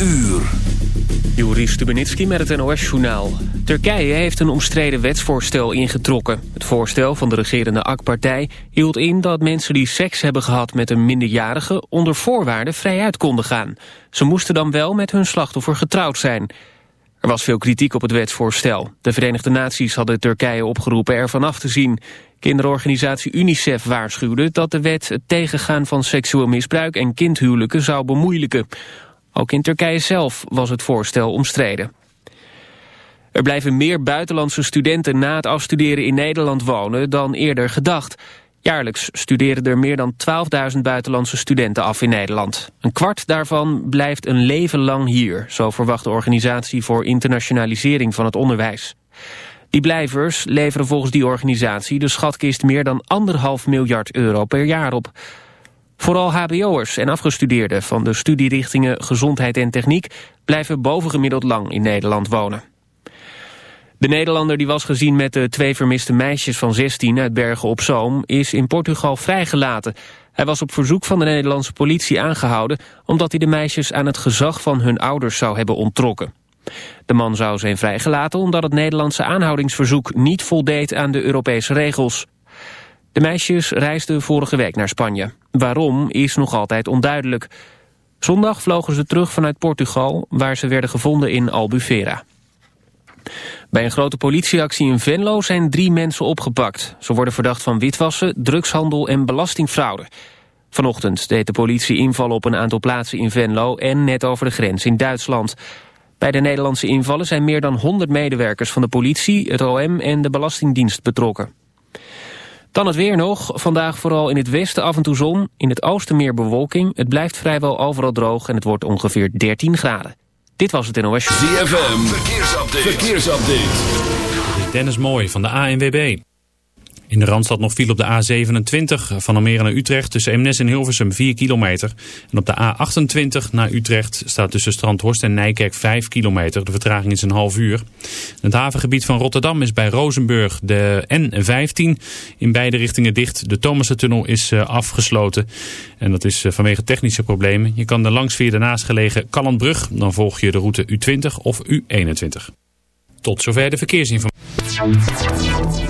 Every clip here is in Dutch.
uur. Juri Stubenitski met het NOS-journaal. Turkije heeft een omstreden wetsvoorstel ingetrokken. Het voorstel van de regerende AK-partij hield in dat mensen die seks hebben gehad met een minderjarige onder voorwaarden vrijuit konden gaan. Ze moesten dan wel met hun slachtoffer getrouwd zijn. Er was veel kritiek op het wetsvoorstel. De Verenigde Naties hadden Turkije opgeroepen ervan af te zien. Kinderorganisatie UNICEF waarschuwde dat de wet het tegengaan van seksueel misbruik en kindhuwelijken zou bemoeilijken. Ook in Turkije zelf was het voorstel omstreden. Er blijven meer buitenlandse studenten na het afstuderen in Nederland wonen dan eerder gedacht. Jaarlijks studeren er meer dan 12.000 buitenlandse studenten af in Nederland. Een kwart daarvan blijft een leven lang hier, zo verwacht de Organisatie voor Internationalisering van het Onderwijs. Die blijvers leveren volgens die organisatie de schatkist meer dan anderhalf miljard euro per jaar op. Vooral hbo'ers en afgestudeerden van de studierichtingen Gezondheid en Techniek blijven bovengemiddeld lang in Nederland wonen. De Nederlander die was gezien met de twee vermiste meisjes van 16 uit Bergen op Zoom is in Portugal vrijgelaten. Hij was op verzoek van de Nederlandse politie aangehouden omdat hij de meisjes aan het gezag van hun ouders zou hebben onttrokken. De man zou zijn vrijgelaten omdat het Nederlandse aanhoudingsverzoek niet voldeed aan de Europese regels. De meisjes reisden vorige week naar Spanje. Waarom is nog altijd onduidelijk. Zondag vlogen ze terug vanuit Portugal, waar ze werden gevonden in Albufeira. Bij een grote politieactie in Venlo zijn drie mensen opgepakt. Ze worden verdacht van witwassen, drugshandel en belastingfraude. Vanochtend deed de politie invallen op een aantal plaatsen in Venlo... en net over de grens in Duitsland. Bij de Nederlandse invallen zijn meer dan 100 medewerkers van de politie, het OM en de Belastingdienst betrokken. Dan het weer nog. Vandaag vooral in het westen af en toe zon. In het oosten meer bewolking. Het blijft vrijwel overal droog en het wordt ongeveer 13 graden. Dit was het NOS. ZFM. Verkeersupdate. Verkeersupdate. Dit is Dennis Mooi van de ANWB. In de Randstad nog viel op de A27 van Almere naar Utrecht tussen Eemnes en Hilversum 4 kilometer. En op de A28 naar Utrecht staat tussen Strandhorst en Nijkerk 5 kilometer. De vertraging is een half uur. Het havengebied van Rotterdam is bij Rozenburg de N15 in beide richtingen dicht. De Thomassen-tunnel is uh, afgesloten en dat is uh, vanwege technische problemen. Je kan er langs via de naastgelegen Kallandbrug. Dan volg je de route U20 of U21. Tot zover de verkeersinformatie.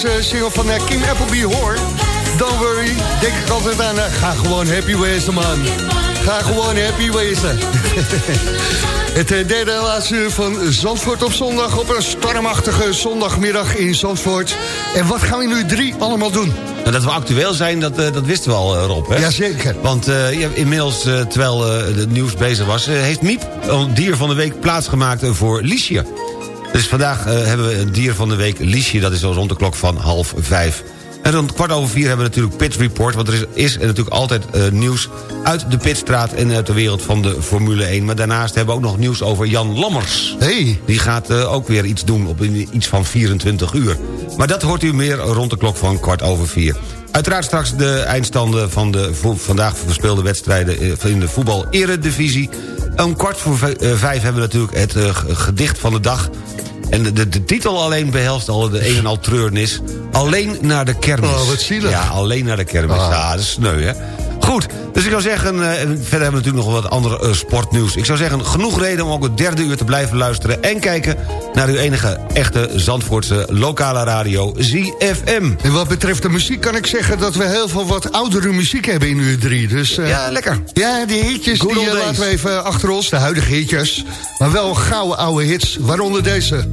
Deze single van uh, Kim Appleby hoor... Don't worry, denk ik altijd aan... Uh, ga gewoon happy wezen, man. Ga gewoon happy wezen. Het uh, derde laatste uur van Zandvoort op zondag... op een stormachtige zondagmiddag in Zandvoort. En wat gaan we nu drie allemaal doen? Nou, dat we actueel zijn, dat, uh, dat wisten we al, Rob. Hè? Jazeker. Want inmiddels, terwijl het nieuws bezig was... heeft Miep, een dier van de week, plaatsgemaakt voor Liesje. Dus vandaag hebben we een dier van de week, Liesje. Dat is zo rond de klok van half vijf. En rond kwart over vier hebben we natuurlijk Pit Report... want er is, is natuurlijk altijd uh, nieuws uit de Pitstraat... en uit de wereld van de Formule 1. Maar daarnaast hebben we ook nog nieuws over Jan Lammers. Hey. Die gaat uh, ook weer iets doen op iets van 24 uur. Maar dat hoort u meer rond de klok van kwart over vier. Uiteraard straks de eindstanden van de vandaag verspeelde wedstrijden... Eh, in de voetbal-eredivisie. Om kwart voor vijf hebben we natuurlijk het uh, gedicht van de dag... En de, de, titel alleen behelst al de een en al treurnis. Alleen naar de kermis. Oh, wat zielig. Ja, alleen naar de kermis. Ah. Ja, dat is sneu, hè. Goed, dus ik zou zeggen, uh, verder hebben we natuurlijk nog wat andere uh, sportnieuws. Ik zou zeggen, genoeg reden om ook het derde uur te blijven luisteren... en kijken naar uw enige echte Zandvoortse lokale radio, ZFM. En wat betreft de muziek kan ik zeggen dat we heel veel wat oudere muziek hebben in uur drie. Dus, uh, ja, lekker. Ja, die hitjes Good die laten we even achter ons, de huidige hitjes. Maar wel gouden oude hits, waaronder deze.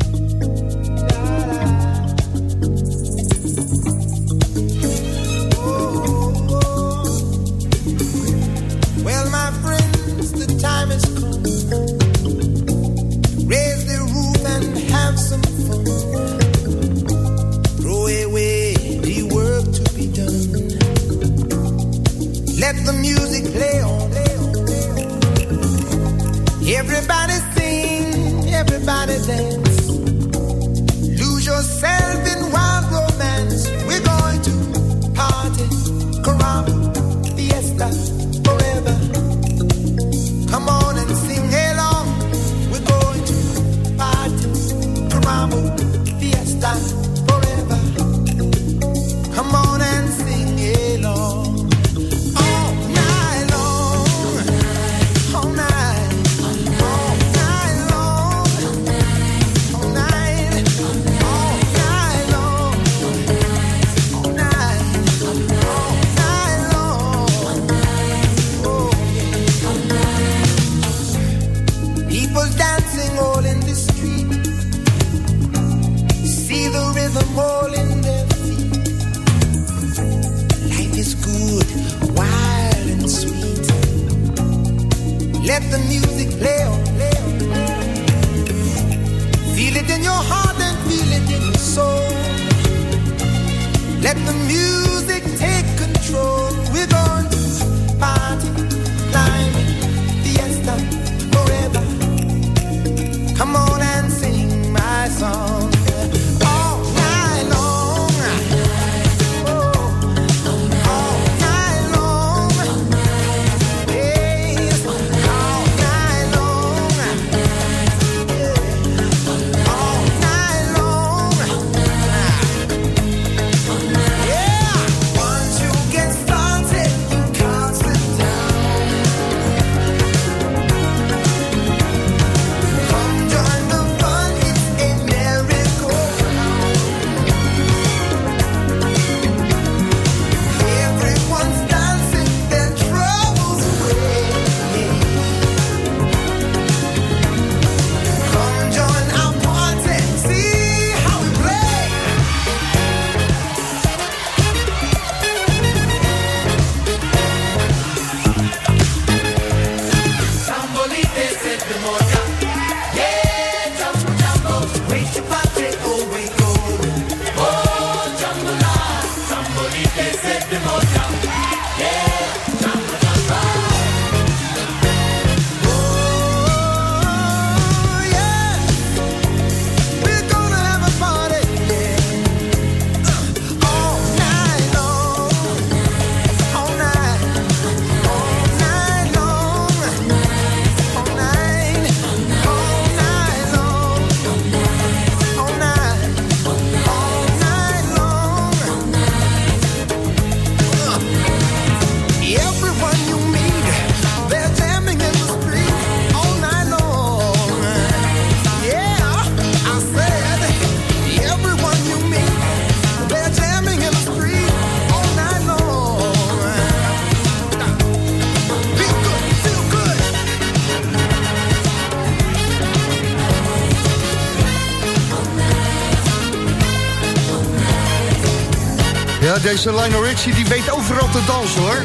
Deze Lionel Richie die weet overal te dansen hoor.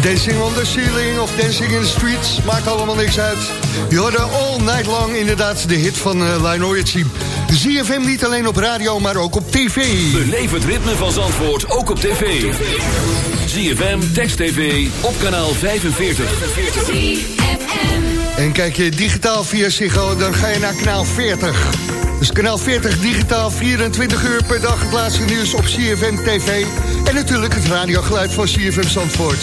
Dancing on the ceiling of dancing in the streets, maakt allemaal niks uit. Je hoorde all night long inderdaad de hit van uh, Lionel Richie. ZFM niet alleen op radio, maar ook op tv. Beleef het ritme van Zandvoort, ook op tv. ZFM, Text TV, op kanaal 45. En kijk je digitaal via Ziggo, dan ga je naar kanaal 40. Dus kanaal 40 digitaal, 24 uur per dag het laatste nieuws op CFM TV. En natuurlijk het radiogeluid van CFM Zandvoort.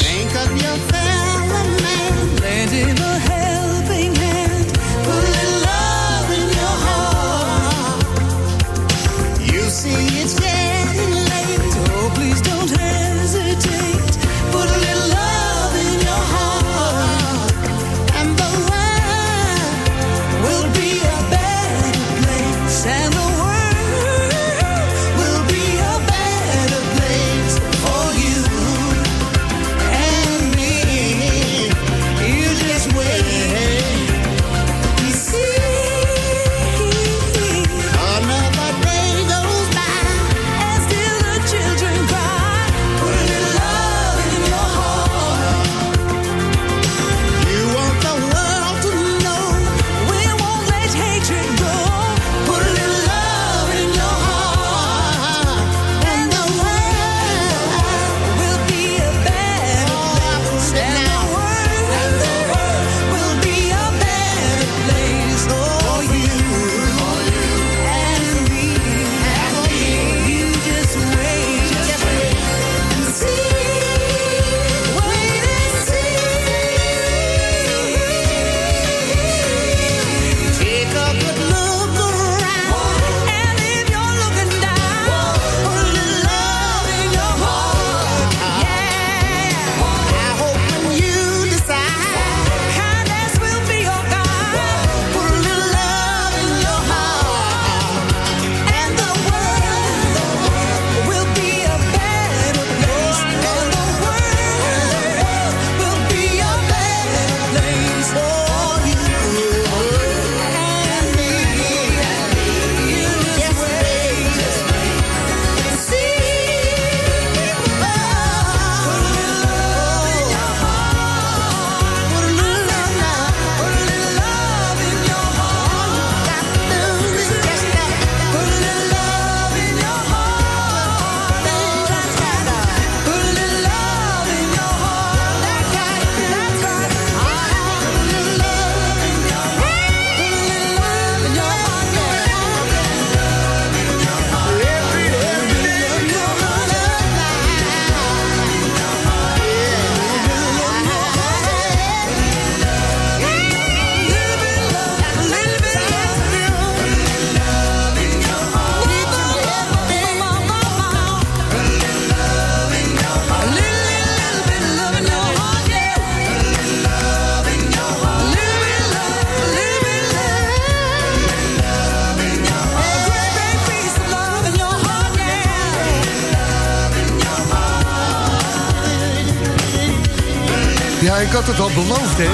Ik had het al beloofd, hè.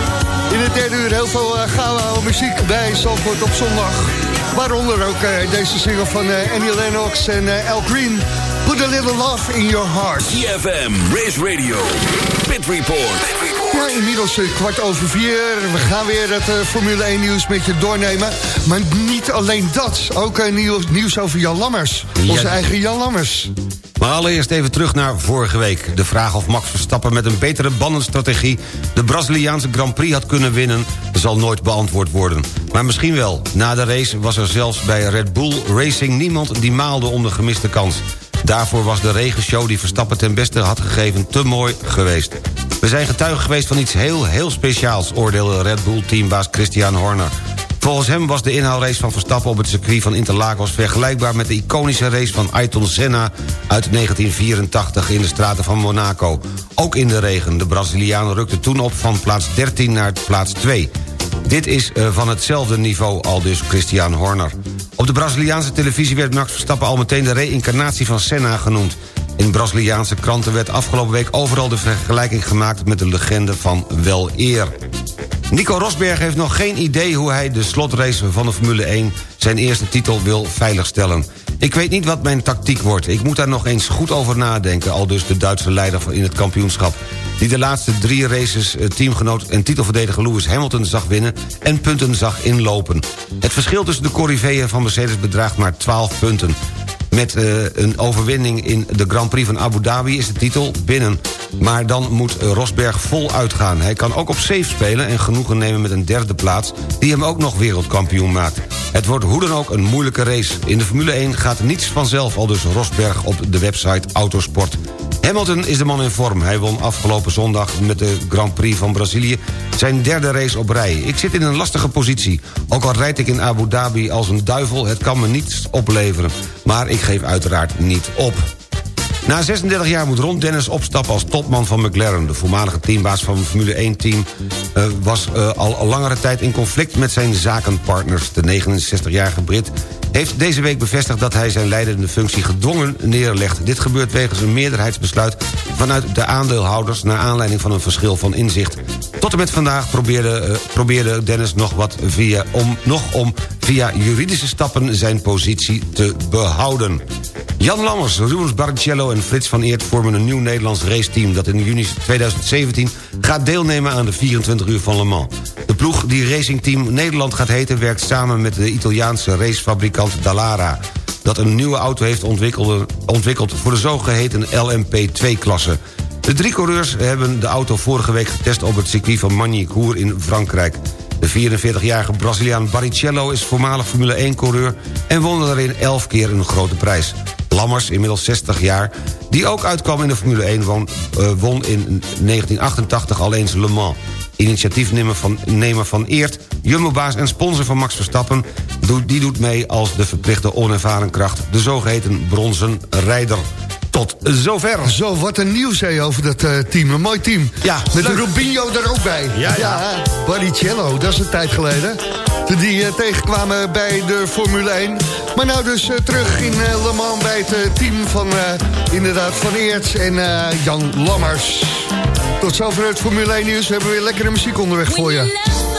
In het derde uur heel veel uh, gouden muziek bij Zandvoort op zondag. Waaronder ook uh, deze single van uh, Annie Lennox en uh, Al Green. Put a little love in your heart. CFM, Race Radio, Pit Report. Ja, inmiddels kwart over vier. We gaan weer het Formule 1 nieuws met je doornemen. Maar niet alleen dat. Ook nieuws, nieuws over Jan Lammers. Onze eigen Jan Lammers. Maar allereerst even terug naar vorige week. De vraag of Max Verstappen met een betere bandenstrategie... de Braziliaanse Grand Prix had kunnen winnen... zal nooit beantwoord worden. Maar misschien wel. Na de race was er zelfs bij Red Bull Racing niemand... die maalde om de gemiste kans. Daarvoor was de regenshow die Verstappen ten beste had gegeven... te mooi geweest. We zijn getuige geweest van iets heel, heel speciaals... oordeelde Red Bull-teambaas Christian Horner... Volgens hem was de inhaalrace van Verstappen op het circuit van Interlagos... vergelijkbaar met de iconische race van Ayrton Senna uit 1984 in de straten van Monaco. Ook in de regen. De Braziliaan rukte toen op van plaats 13 naar plaats 2. Dit is eh, van hetzelfde niveau, al dus Christian Horner. Op de Braziliaanse televisie werd Max Verstappen al meteen de reïncarnatie van Senna genoemd. In Braziliaanse kranten werd afgelopen week overal de vergelijking gemaakt... met de legende van wel eer. Nico Rosberg heeft nog geen idee hoe hij de slotrace van de Formule 1 zijn eerste titel wil veiligstellen. Ik weet niet wat mijn tactiek wordt. Ik moet daar nog eens goed over nadenken... al dus de Duitse leider in het kampioenschap... die de laatste drie races eh, teamgenoot en titelverdediger Lewis Hamilton zag winnen... en punten zag inlopen. Het verschil tussen de corriveeën van Mercedes bedraagt maar 12 punten. Met uh, een overwinning in de Grand Prix van Abu Dhabi is de titel binnen. Maar dan moet Rosberg vol uitgaan. Hij kan ook op safe spelen en genoegen nemen met een derde plaats... die hem ook nog wereldkampioen maakt. Het wordt hoe dan ook een moeilijke race. In de Formule 1 gaat niets vanzelf, al dus Rosberg op de website Autosport. Hamilton is de man in vorm. Hij won afgelopen zondag met de Grand Prix van Brazilië... zijn derde race op rij. Ik zit in een lastige positie. Ook al rijd ik in Abu Dhabi als een duivel... het kan me niets opleveren. Maar ik geef uiteraard niet op. Na 36 jaar moet Ron Dennis opstappen als topman van McLaren. De voormalige teambaas van het Formule 1-team... Uh, was uh, al langere tijd in conflict met zijn zakenpartners. De 69-jarige Brit heeft deze week bevestigd... dat hij zijn leidende functie gedwongen neerlegt. Dit gebeurt wegens een meerderheidsbesluit vanuit de aandeelhouders... naar aanleiding van een verschil van inzicht. Tot en met vandaag probeerde, uh, probeerde Dennis nog, wat via, om, nog om via juridische stappen zijn positie te behouden. Jan Lammers, Rubens Barrichello en Frits van Eert vormen een nieuw Nederlands raceteam... dat in juni 2017 gaat deelnemen aan de 24 uur van Le Mans. De ploeg die Racing Team Nederland gaat heten... werkt samen met de Italiaanse racefabrikant Dallara... dat een nieuwe auto heeft ontwikkeld voor de zogeheten LMP2-klasse. De drie coureurs hebben de auto vorige week getest op het circuit van Magny-Cours in Frankrijk. De 44-jarige Braziliaan Barrichello is voormalig Formule 1-coureur... en won daarin 11 keer een grote prijs. Lammers, inmiddels 60 jaar, die ook uitkwam in de Formule 1... won, uh, won in 1988 al eens Le Mans. Initiatiefnemer van, van Eert, Jumbo-baas en sponsor van Max Verstappen... die doet mee als de verplichte onervaren kracht... de zogeheten bronzen rijder. Tot zover. Zo, wat een nieuws hè, over dat uh, team. Een mooi team. Ja, Met leuk. Rubinho er ook bij. Ja, ja. Barrichello, dat is een tijd geleden. Toen die uh, tegenkwamen bij de Formule 1. Maar nou dus uh, terug in Le Mans bij het team van inderdaad Van Eerts en Jan Lammers. Tot zover het Formule 1 nieuws. We hebben weer lekkere muziek onderweg voor je.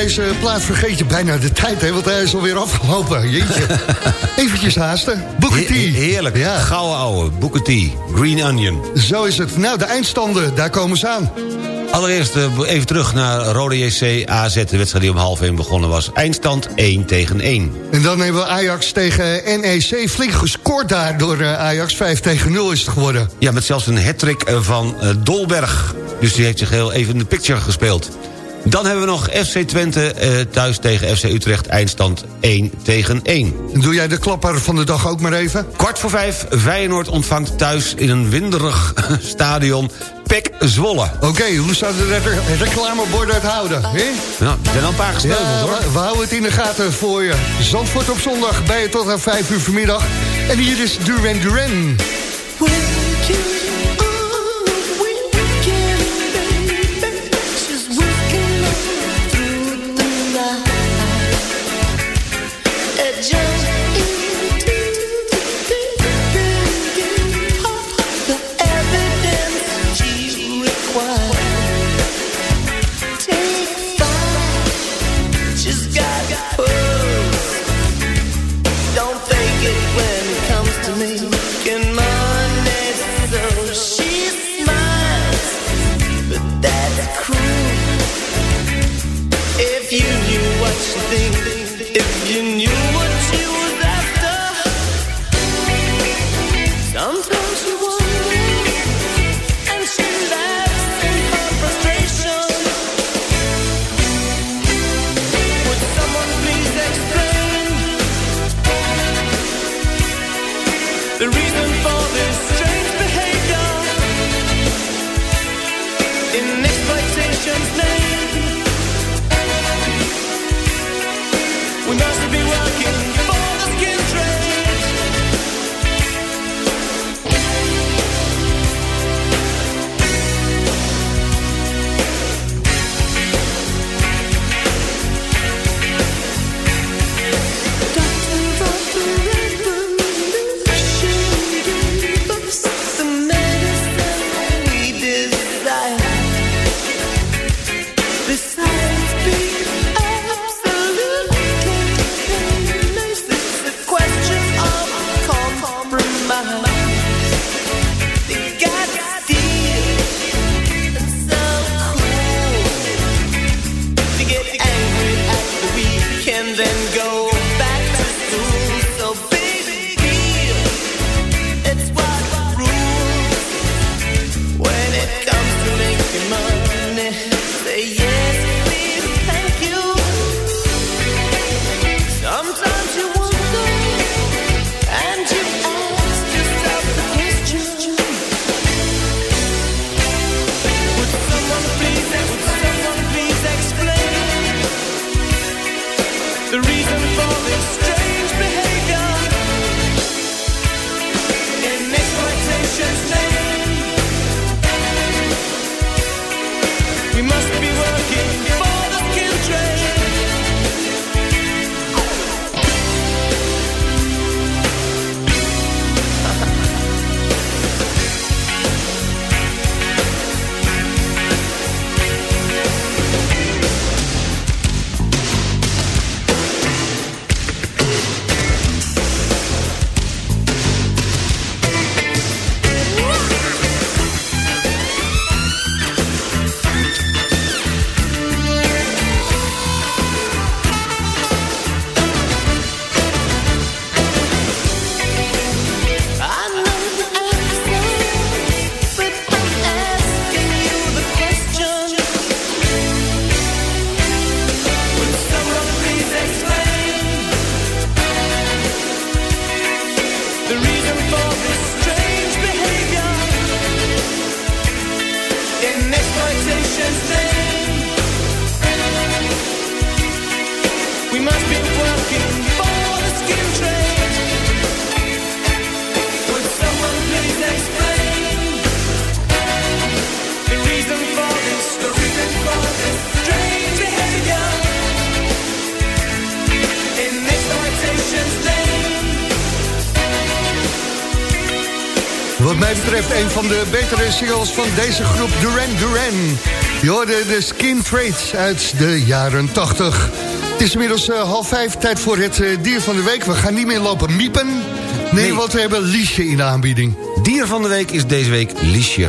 Deze plaat vergeet je bijna de tijd, hè, want hij is alweer afgelopen. Jeetje. Eventjes haasten. Booker T. heerlijk, ja. Gouden ouwe, Booker T. Green Onion. Zo is het. Nou, de eindstanden, daar komen ze aan. Allereerst eh, even terug naar Rode JC AZ, de wedstrijd die om half 1 begonnen was. Eindstand 1 tegen 1. En dan hebben we Ajax tegen NEC. Flink gescoord daar door eh, Ajax. 5 tegen 0 is het geworden. Ja, met zelfs een hat van uh, Dolberg. Dus die heeft zich heel even in de picture gespeeld. Dan hebben we nog FC Twente uh, thuis tegen FC Utrecht. Eindstand 1 tegen 1. Doe jij de klapper van de dag ook maar even? Kwart voor vijf. Feyenoord ontvangt thuis in een winderig stadion Pek Zwolle. Oké, hoe zou de reclameborden het houden? He? Nou, er zijn al een paar gesteld, ja, hoor. We, houden het in de gaten voor je. Zandvoort op zondag bij je tot aan 5 uur vanmiddag. En hier is Duran Duran. Van de betere singles van deze groep Duran Duran. Je hoorde de Skin Trades uit de jaren 80. Het is inmiddels uh, half vijf, tijd voor het uh, dier van de week. We gaan niet meer lopen miepen. Nee, nee. want we hebben Liesje in de aanbieding. Dier van de week is deze week Liesje.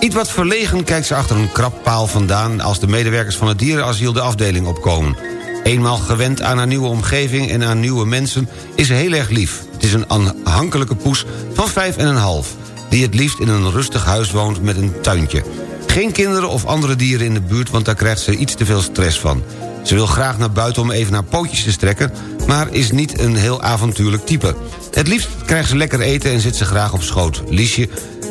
Iets wat verlegen kijkt ze achter een krabpaal vandaan... als de medewerkers van het dierenasiel de afdeling opkomen. Eenmaal gewend aan haar nieuwe omgeving en aan nieuwe mensen... is ze heel erg lief. Het is een aanhankelijke poes van vijf en een half... die het liefst in een rustig huis woont met een tuintje. Geen kinderen of andere dieren in de buurt... want daar krijgt ze iets te veel stress van. Ze wil graag naar buiten om even naar pootjes te strekken... maar is niet een heel avontuurlijk type. Het liefst krijgt ze lekker eten en zit ze graag op schoot. Liesje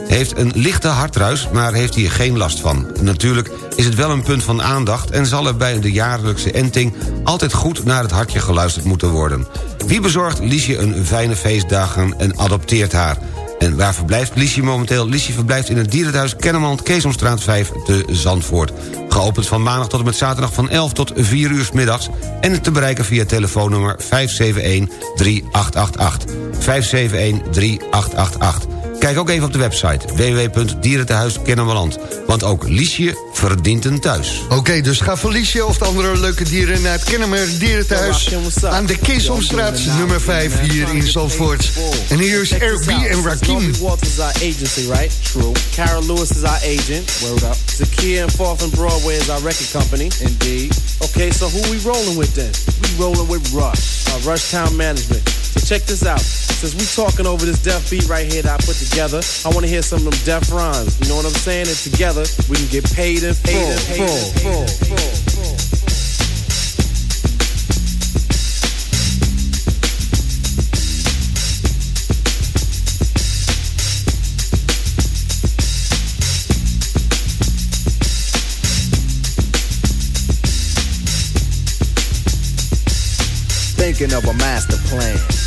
heeft een lichte hartruis, maar heeft hier geen last van. Natuurlijk is het wel een punt van aandacht... en zal er bij de jaarlijkse enting altijd goed naar het hartje geluisterd moeten worden. Wie bezorgt Liesje een fijne feestdagen en adopteert haar? En waar verblijft Liesje momenteel? Liesje verblijft in het dierenthuis Kennemerland, Keesomstraat 5 te Zandvoort. Geopend van maandag tot en met zaterdag van 11 tot 4 uur s middags... en te bereiken via telefoonnummer 571-3888. 571-3888. Kijk ook even op de website www.dierentehuis Want ook Liesje verdient een thuis. Oké, okay, dus ga voor Liesje of de andere leuke dieren... naar het Kennemer Dierentehuis aan de Keesomstraat nummer 5 hier in Zandvoort. En hier is Eric B. en Rakim. Walters is our agency, right? True. Carol Lewis is our agent. Word up. Zakia and Fourth and Broadway is our record company. Indeed. Okay, so who we rolling with then? We rolling with Rush, our Rush Town Management. So check this out. Since we talking over this deaf beat right here that I put together, I want to hear some of them deaf rhymes. You know what I'm saying? And together, we can get paid in full. Full. full. full. full. Thinking of a master plan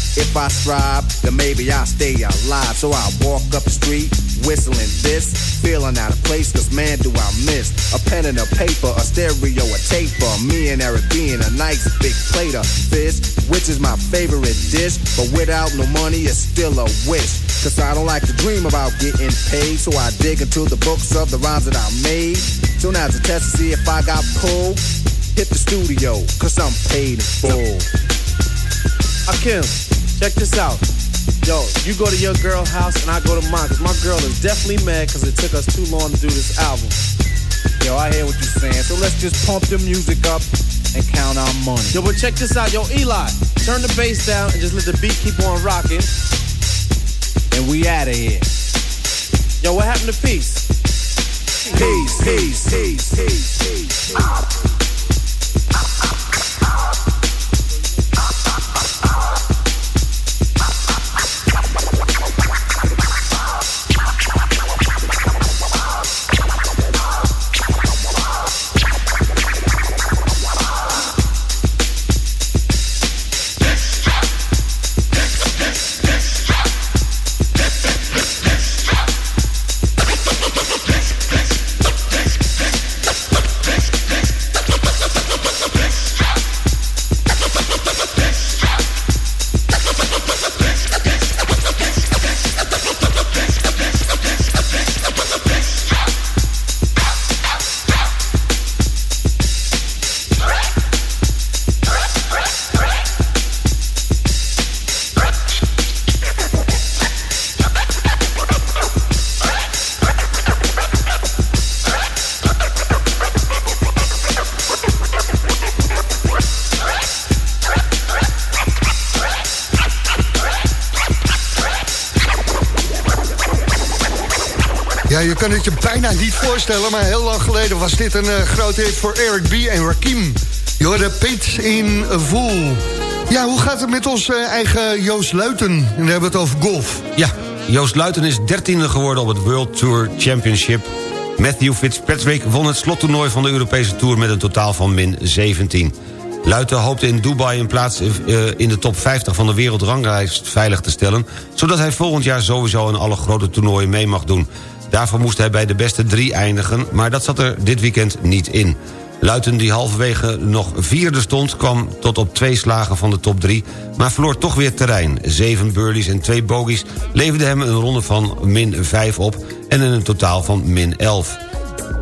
If I strive, then maybe I'll stay alive. So I walk up the street, whistling this, feeling out of place, cause man, do I miss a pen and a paper, a stereo, a tape, taper. Me and Eric being a nice big plate of fish, which is my favorite dish. But without no money, it's still a wish. Cause I don't like to dream about getting paid, so I dig into the books of the rhymes that I made. So now to test to see if I got pulled hit the studio, cause I'm paid in full. Akim, check this out. Yo, you go to your girl house and I go to mine, cause my girl is definitely mad cause it took us too long to do this album. Yo, I hear what you're saying, so let's just pump the music up and count our money. Yo, but check this out. Yo, Eli, turn the bass down and just let the beat keep on rocking. And we out of here. Yo, what happened to peace? Peace, peace, peace, peace, peace. je kan het je bijna niet voorstellen... maar heel lang geleden was dit een uh, grote hit voor Eric B. en Rakim. Je hoorde Pit in Voel. Ja, hoe gaat het met onze eigen Joost Luiten? En dan hebben we het over golf. Ja, Joost Luiten is dertiende geworden op het World Tour Championship. Matthew Fitzpatrick won het slottoernooi van de Europese Tour... met een totaal van min 17. Luiten hoopte in Dubai een plaats eh, in de top 50 van de wereldranglijst veilig te stellen... zodat hij volgend jaar sowieso in alle grote toernooien mee mag doen. Daarvoor moest hij bij de beste drie eindigen, maar dat zat er dit weekend niet in. Luiten, die halverwege nog vierde stond... kwam tot op twee slagen van de top drie, maar verloor toch weer terrein. Zeven birdies en twee bogies leverden hem een ronde van min 5 op... en een totaal van min 11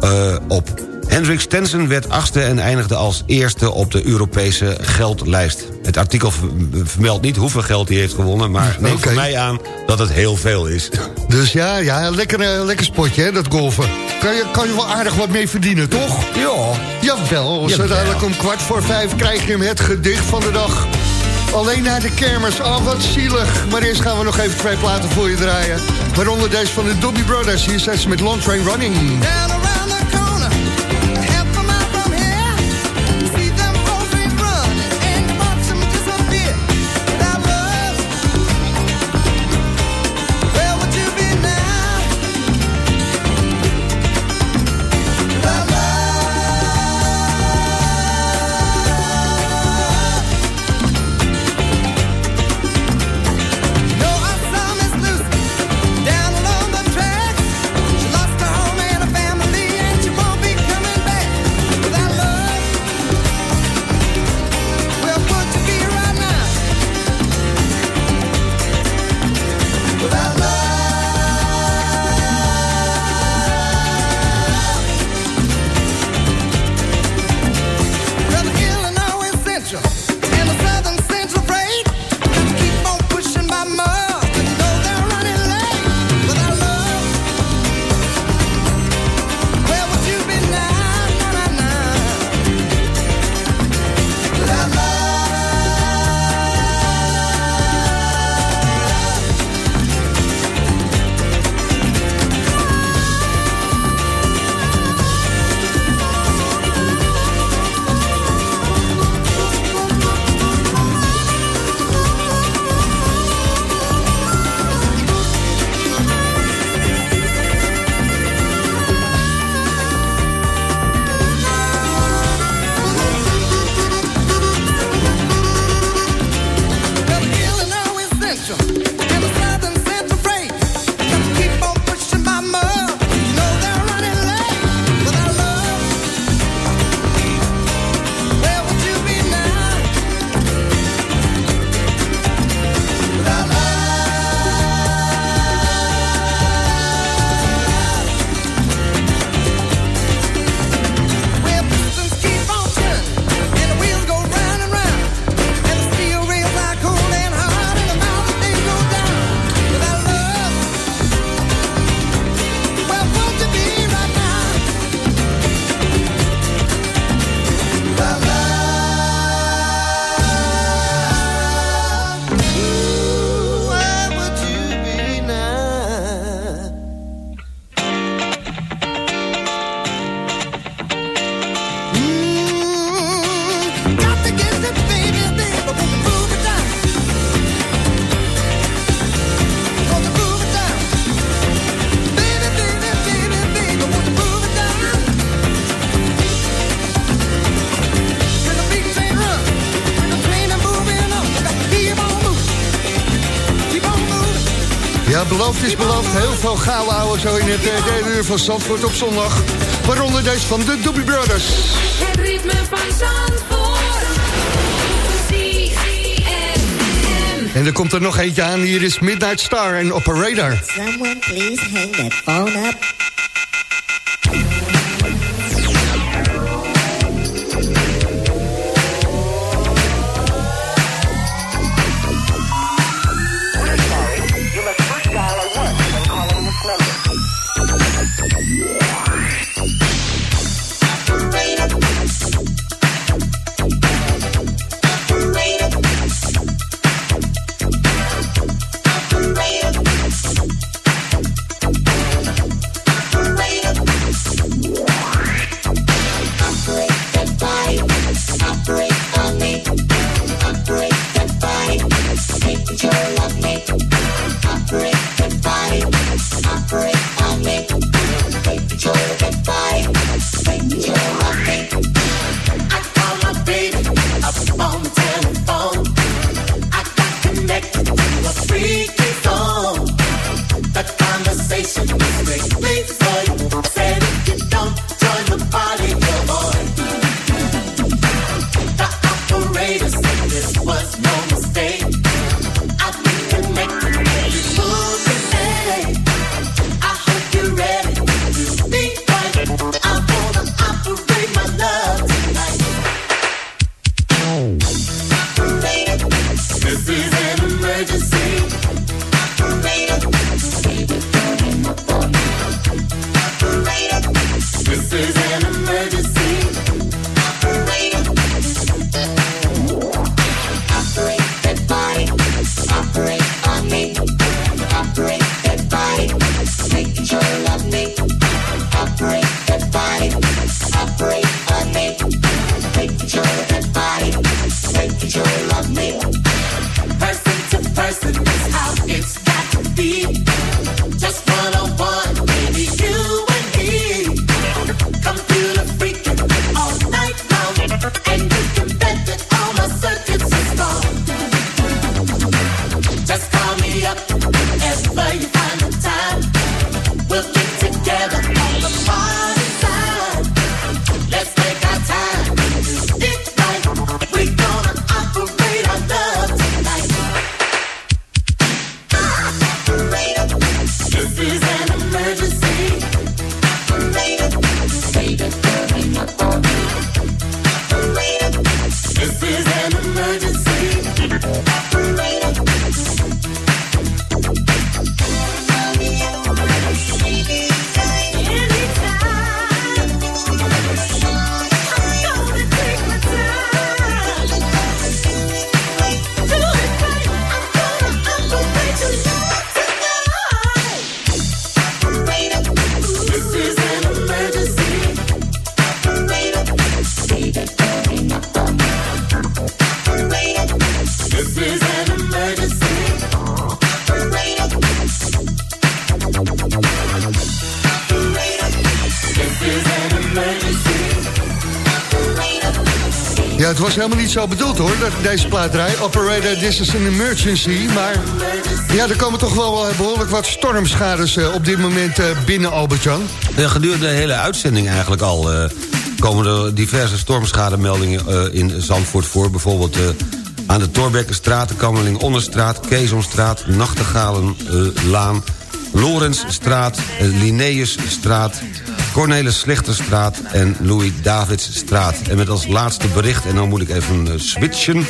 uh, eh, op. Hendrik Stenson werd achtste en eindigde als eerste op de Europese geldlijst. Het artikel vermeldt niet hoeveel geld hij heeft gewonnen... maar neem okay. voor mij aan dat het heel veel is. Dus ja, ja lekker, uh, lekker spotje, hè, dat golfen. Kan je, kan je wel aardig wat mee verdienen, toch? Ja. Jawel, zo dadelijk om kwart voor vijf krijg je hem het gedicht van de dag. Alleen naar de kermis, oh wat zielig. Maar eerst gaan we nog even twee platen voor je draaien. Waaronder deze van de Dobby Brothers. Hier zijn ze met Long Train Running. Beloofd is beloofd. Heel veel gauw houden zo in het uh, derde uur van Zandvoort op zondag. Waaronder deze van de Doobie Brothers. Het ritme van Zandvoort. En er komt er nog eentje aan. Hier is Midnight Star en Operator. Someone please hang that phone up. emergency. Ja, het was helemaal niet zo bedoeld hoor, dat deze plaat. Operator, this is an emergency. Maar ja, er komen toch wel behoorlijk wat stormschades uh, op dit moment uh, binnen, Albert-Jan. Ja, gedurende de hele uitzending eigenlijk al... Uh, komen er diverse stormschademeldingen in Zandvoort voor. Bijvoorbeeld aan de Torbekkenstraat, de Kammerling Onderstraat... Keesomstraat, Nachtegalenlaan... Lorensstraat, Linnaeusstraat, Cornelis Slichterstraat en Louis Davidsstraat. En met als laatste bericht, en dan moet ik even uh, switchen...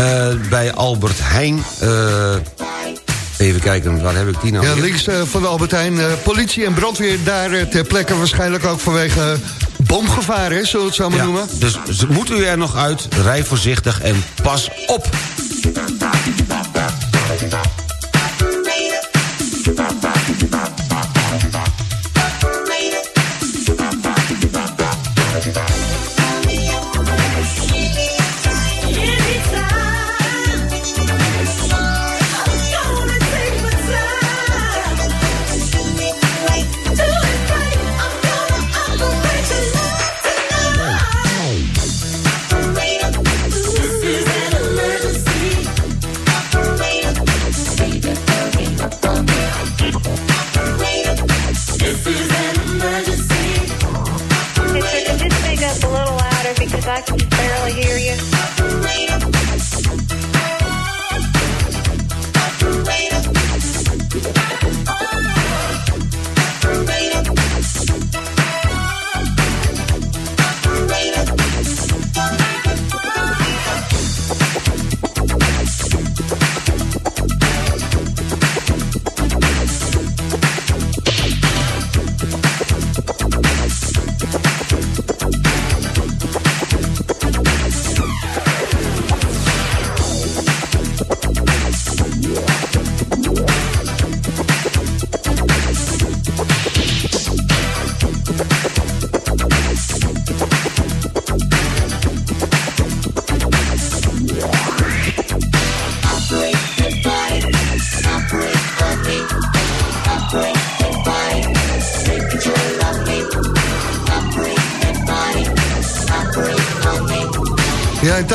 Uh, bij Albert Heijn... Uh, even kijken, waar heb ik die nou? Ja, links van de Albert Heijn. politie en brandweer daar ter plekke waarschijnlijk ook vanwege bomgevaar, hè, zullen we het zo maar ja, noemen. Dus moet u er nog uit, rij voorzichtig en pas op!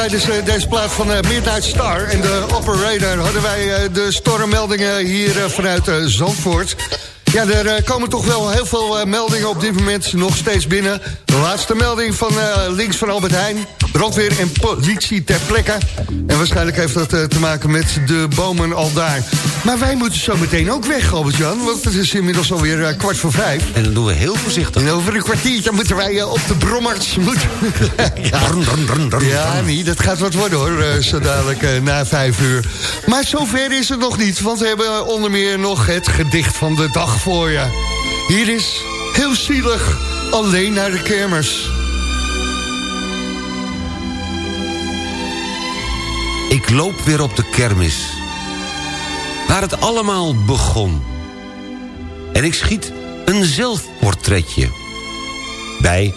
Tijdens uh, deze plaat van uh, Midnight Star en de Operator... hadden wij uh, de stormmeldingen hier vanuit Zandvoort. Ja, er komen toch wel heel veel meldingen op dit moment nog steeds binnen. De laatste melding van links van Albert Heijn brandweer en politie ter plekke. En waarschijnlijk heeft dat te maken met de bomen al daar. Maar wij moeten zo meteen ook weg, Albert-Jan. Want het is inmiddels alweer uh, kwart voor vijf. En dan doen we heel voorzichtig. En over een kwartiertje moeten wij uh, op de brommers. Moeten... ja. ja, nee, dat gaat wat worden hoor, zo dadelijk na vijf uur. Maar zover is het nog niet, want we hebben onder meer nog het gedicht van de dag voor je. Hier is heel zielig, alleen naar de kermers. Ik loop weer op de kermis. Waar het allemaal begon. En ik schiet een zelfportretje. Bij,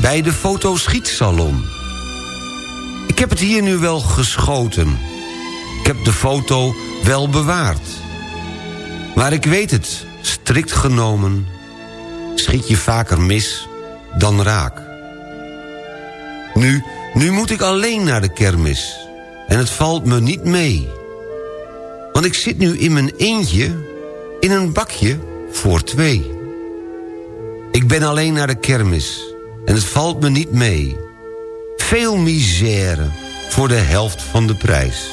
bij de fotoschietsalon. Ik heb het hier nu wel geschoten. Ik heb de foto wel bewaard. Maar ik weet het, strikt genomen... schiet je vaker mis dan raak. Nu, nu moet ik alleen naar de kermis... En het valt me niet mee. Want ik zit nu in mijn eentje in een bakje voor twee. Ik ben alleen naar de kermis en het valt me niet mee. Veel misère voor de helft van de prijs.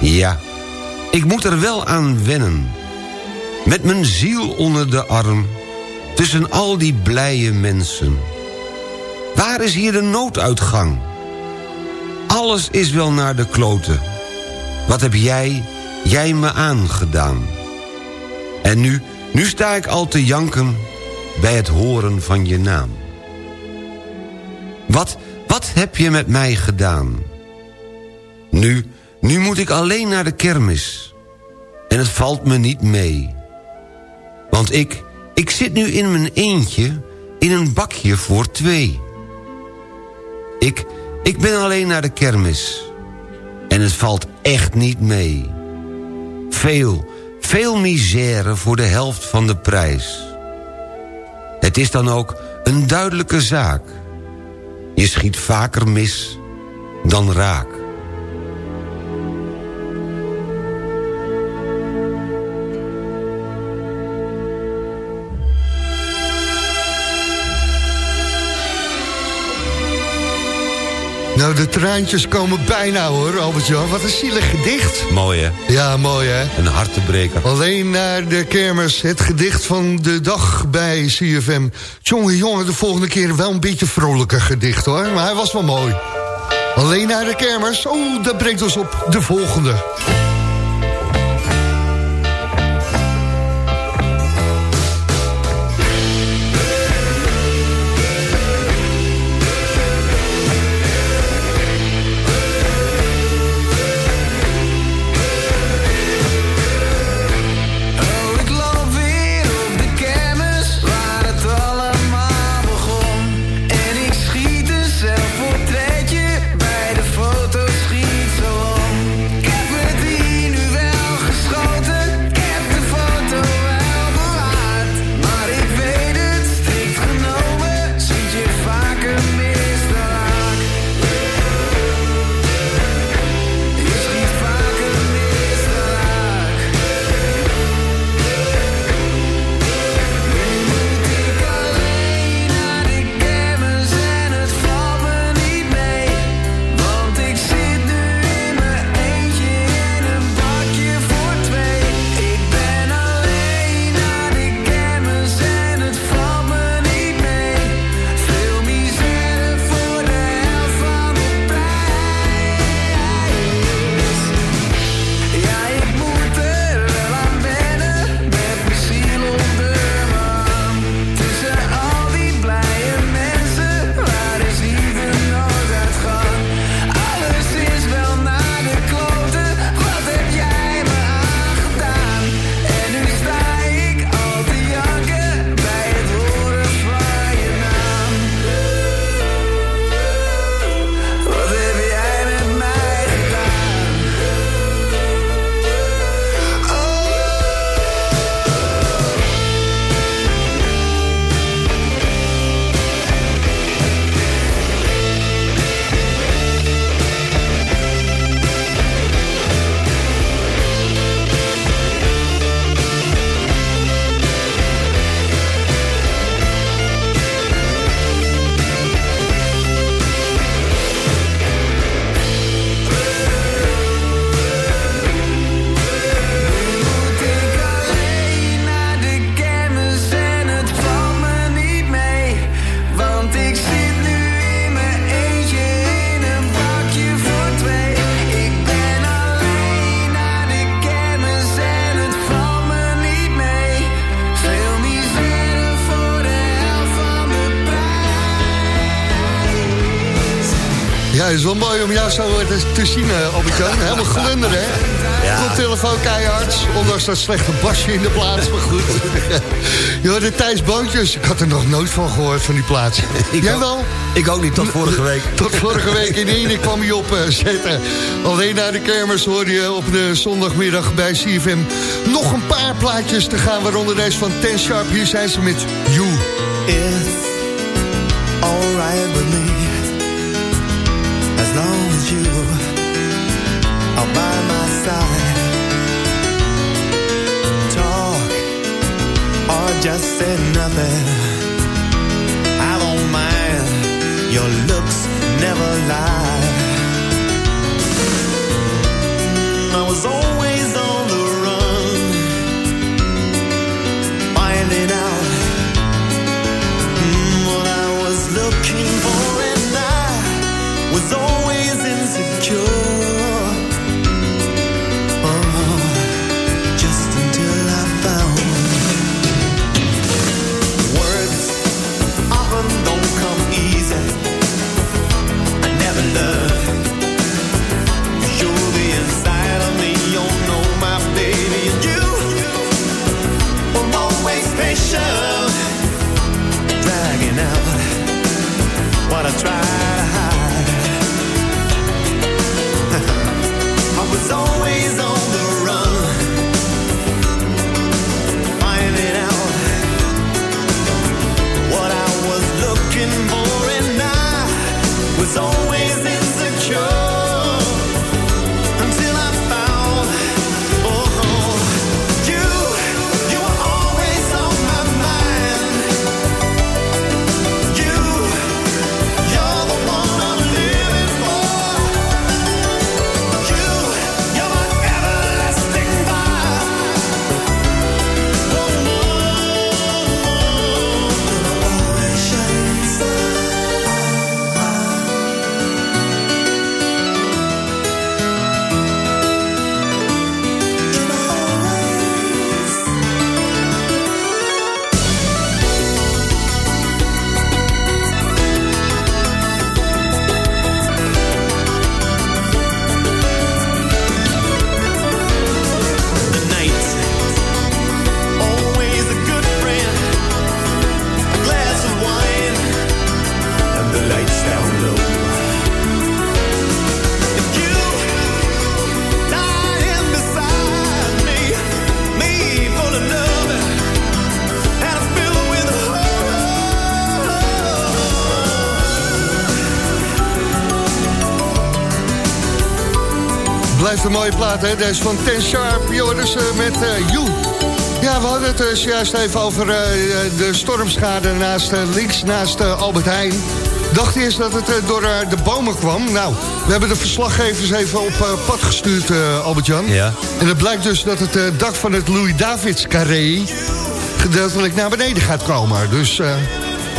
Ja, ik moet er wel aan wennen. Met mijn ziel onder de arm, tussen al die blije mensen. Waar is hier de nooduitgang? Alles is wel naar de kloten. Wat heb jij, jij me aangedaan? En nu, nu sta ik al te janken bij het horen van je naam. Wat, wat heb je met mij gedaan? Nu, nu moet ik alleen naar de kermis. En het valt me niet mee. Want ik, ik zit nu in mijn eentje in een bakje voor twee. Ik, ik ben alleen naar de kermis. En het valt echt niet mee. Veel, veel misère voor de helft van de prijs. Het is dan ook een duidelijke zaak. Je schiet vaker mis dan raak. Nou, de traantjes komen bijna hoor, Albert-Jan. Wat een zielig gedicht. Mooi hè? Ja, mooi hè? Een hartebreker. Alleen naar de kermis, het gedicht van de dag bij CFM. Jongen, jongen, de volgende keer wel een beetje vrolijker gedicht hoor. Maar hij was wel mooi. Alleen naar de kermis, oh, dat brengt ons op de volgende. Is wel mooi om jou zo te zien, uh, Albert-Jan. Helemaal glunderen, hè? Ja. telefoon keihard, ondanks dat slechte basje in de plaats, maar goed. Je hoorde Thijs Boontjes, ik had er nog nooit van gehoord, van die plaats. Jij wel? Ik ook niet, tot vorige week. Tot vorige week in één kwam je op uh, zetten. Alleen naar de kermis hoorde je op de zondagmiddag bij CFM nog een paar plaatjes te gaan, waaronder deze van Ten Sharp. Hier zijn ze met You. It's alright with me. Long as you are by my side. Talk or just say nothing. I don't mind. Your looks never lie. I was always Blijft een mooie plaat, hè? Deze van Ten Sharp, Joris met uh, You. Ja, we hadden het uh, juist even over de stormschade naast, links naast Albert Heijn. Dacht eerst dat het door de bomen kwam. Nou, we hebben de verslaggevers even op pad gestuurd, Albert-Jan. Ja. En het blijkt dus dat het dak van het Louis-Davids-carré... gedeeltelijk naar beneden gaat komen. Dus...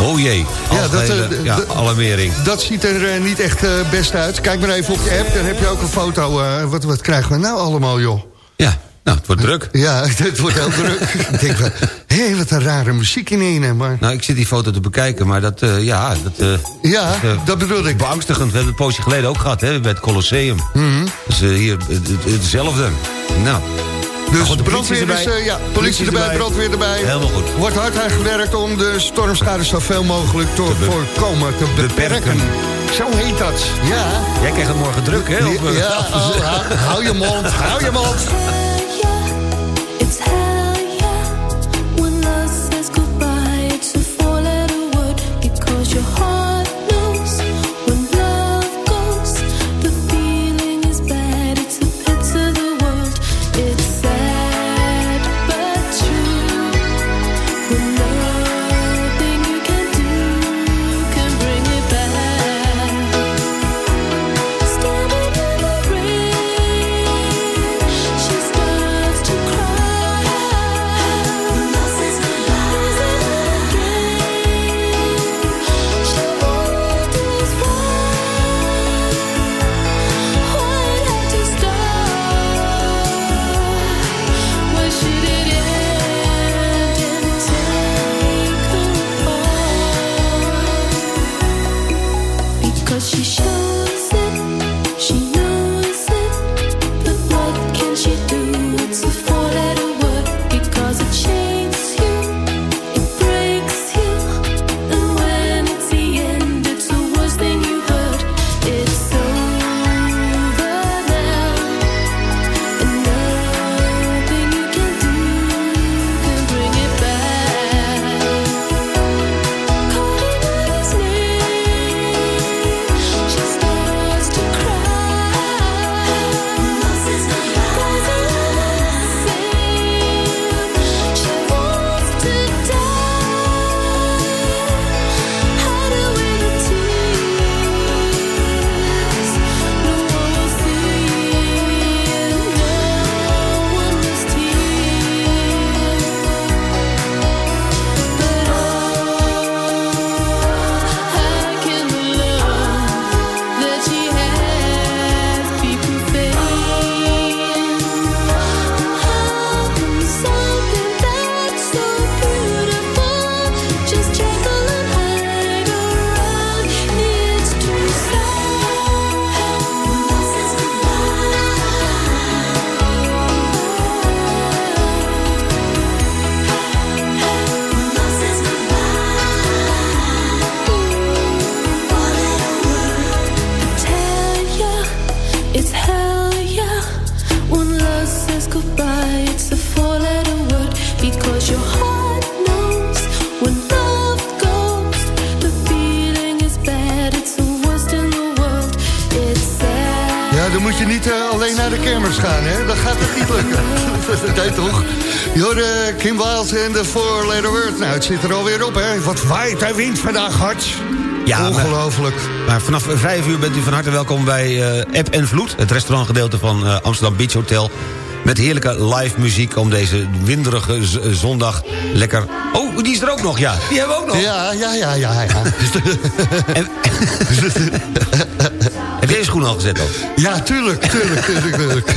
Oh jee, ja, dat, uh, ja, alarmering. Dat ziet er uh, niet echt uh, best uit. Kijk maar even op je app, dan heb je ook een foto. wat, wat krijgen we nou allemaal, joh? Ja, nou, het wordt druk. Ja, het wordt heel druk. ik denk, wel, hé, wat een rare muziek in Maar... Nou, ik zit die foto te bekijken, maar dat, ja... Dat, ja, dat bedoel ik. Beangstigend. We hebben het een poosje geleden ook gehad, hè, bij het Colosseum. Mm -hmm. Dus hier, hetzelfde. Nou... Dus goed, de brandweer is, uh, ja, politie, erbij, erbij, brandweer erbij. Helemaal goed. Wordt hard aan gewerkt om de stormschade zoveel mogelijk te, te voorkomen, te beperken. beperken. Zo heet dat, ja. Jij krijgt het morgen druk, hè? Ja, oh, hou, hou je mond, hou je mond. Kim Wild en de Four Letter Word. Nou, het zit er alweer op, hè. Wat waait hij wind vandaag hard. Ja, Ongelooflijk. Maar, vanaf vijf uur bent u van harte welkom bij uh, App en Vloed... het restaurantgedeelte van uh, Amsterdam Beach Hotel... met heerlijke live muziek om deze winderige zondag lekker... Oh, die is er ook nog, ja. Die hebben we ook nog. Ja, ja, ja, ja. ja. en... Heb jij je schoen al gezet ook? Ja, tuurlijk, tuurlijk, tuurlijk, tuurlijk.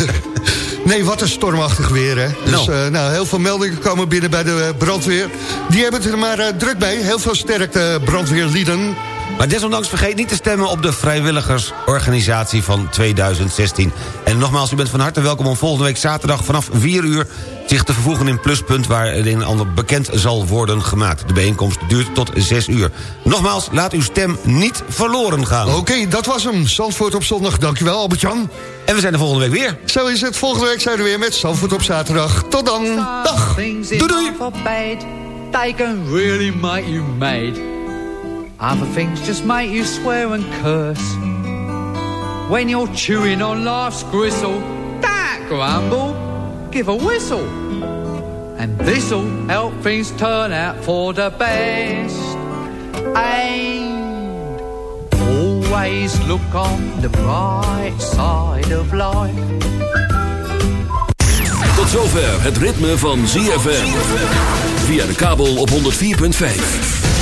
Nee, wat een stormachtig weer, hè. Dus nou. Uh, nou, heel veel meldingen komen binnen bij de uh, brandweer. Die hebben het er maar uh, druk bij. Heel veel sterkte brandweerlieden. Maar desondanks vergeet niet te stemmen op de vrijwilligersorganisatie van 2016. En nogmaals, u bent van harte welkom om volgende week zaterdag vanaf 4 uur zich te vervoegen in Pluspunt... waar het een en ander bekend zal worden gemaakt. De bijeenkomst duurt tot 6 uur. Nogmaals, laat uw stem niet verloren gaan. Oké, dat was hem. Zandvoort op zondag. Dankjewel, Albert-Jan. En we zijn er volgende week weer. Zo is het. Volgende week zijn we weer met Zandvoort op zaterdag. Tot dan. Dag. Doei doei. Other things just make you swear and curse. When you're chewing on life's gristle... That grumble, give a whistle. And this'll help things turn out for the best. And always look on the bright side of life. Tot zover het ritme van ZFM. Via de kabel op 104.5.